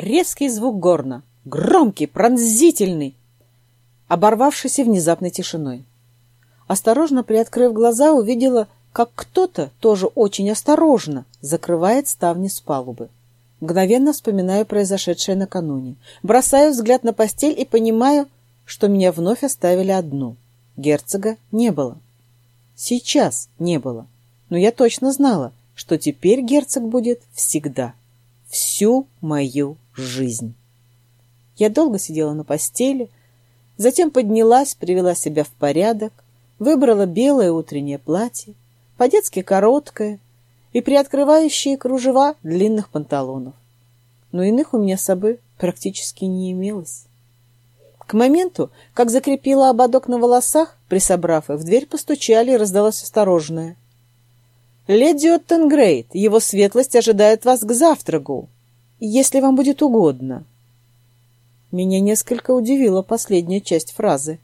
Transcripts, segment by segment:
Резкий звук горна, громкий, пронзительный, оборвавшийся внезапной тишиной. Осторожно приоткрыв глаза, увидела, как кто-то, тоже очень осторожно, закрывает ставни с палубы. Мгновенно вспоминаю произошедшее накануне. Бросаю взгляд на постель и понимаю, что меня вновь оставили одну. Герцога не было. Сейчас не было. Но я точно знала, что теперь герцог будет всегда. Всю мою жизнь. Я долго сидела на постели, затем поднялась, привела себя в порядок, выбрала белое утреннее платье, по-детски короткое и приоткрывающие кружева длинных панталонов. Но иных у меня с собой практически не имелось. К моменту, как закрепила ободок на волосах, присобрав их, в дверь постучали и раздалось осторожное. «Леди Оттенгрейд, его светлость ожидает вас к завтраку, если вам будет угодно». Меня несколько удивила последняя часть фразы.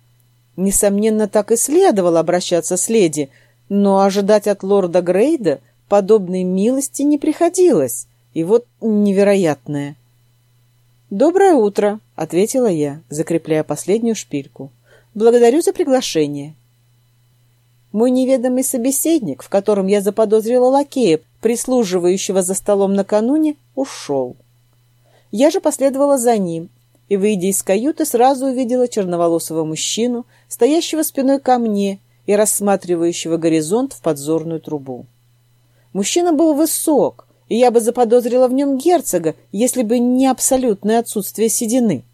Несомненно, так и следовало обращаться с леди, но ожидать от лорда Грейда подобной милости не приходилось. И вот невероятное. «Доброе утро», — ответила я, закрепляя последнюю шпильку. «Благодарю за приглашение». Мой неведомый собеседник, в котором я заподозрила лакея, прислуживающего за столом накануне, ушел. Я же последовала за ним и, выйдя из каюты, сразу увидела черноволосого мужчину, стоящего спиной ко мне и рассматривающего горизонт в подзорную трубу. Мужчина был высок, и я бы заподозрила в нем герцога, если бы не абсолютное отсутствие седины.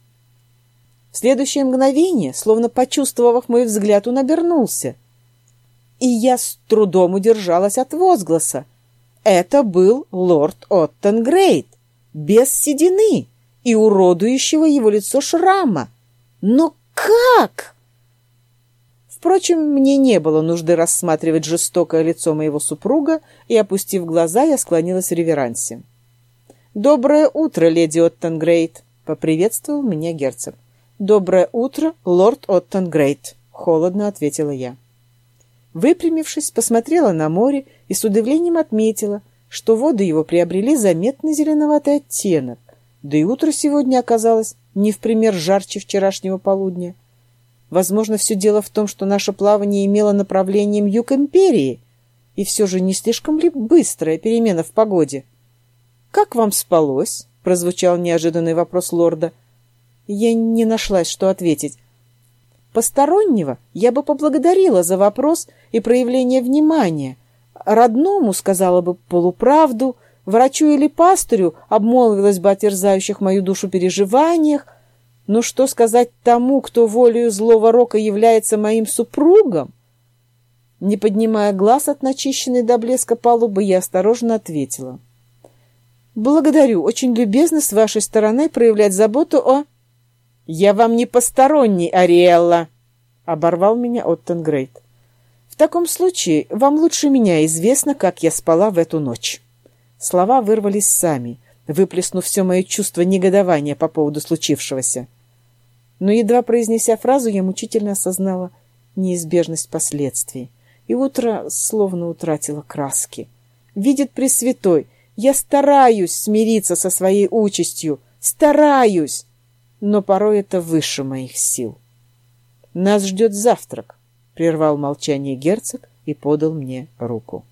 В следующее мгновение, словно почувствовав мой взгляд, он обернулся. И я с трудом удержалась от возгласа. Это был лорд Оттенгрейд, без седины и уродующего его лицо шрама. Но как? Впрочем, мне не было нужды рассматривать жестокое лицо моего супруга, и, опустив глаза, я склонилась в реверансе. «Доброе утро, леди Оттенгрейд!» — поприветствовал меня герцог. «Доброе утро, лорд Оттенгрейд!» — холодно ответила я. Выпрямившись, посмотрела на море и с удивлением отметила, что воды его приобрели заметный зеленоватый оттенок, да и утро сегодня оказалось не в пример жарче вчерашнего полудня. Возможно, все дело в том, что наше плавание имело направлением юг империи, и все же не слишком ли быстрая перемена в погоде? «Как вам спалось?» — прозвучал неожиданный вопрос лорда. Я не нашлась, что ответить. Постороннего я бы поблагодарила за вопрос и проявление внимания. Родному сказала бы полуправду, врачу или пастырю обмолвилась бы о терзающих мою душу переживаниях, но что сказать тому, кто волею злого рока является моим супругом? Не поднимая глаз от начищенной до блеска палубы, я осторожно ответила. «Благодарю, очень любезно с вашей стороны проявлять заботу о...» «Я вам не посторонний, Ариэлла!» — оборвал меня Оттенгрейд. «В таком случае вам лучше меня известно, как я спала в эту ночь». Слова вырвались сами, выплеснув все мое чувство негодования по поводу случившегося но, едва произнеся фразу, я мучительно осознала неизбежность последствий, и утро словно утратило краски. Видит Пресвятой, я стараюсь смириться со своей участью, стараюсь, но порой это выше моих сил. «Нас ждет завтрак», — прервал молчание герцог и подал мне руку.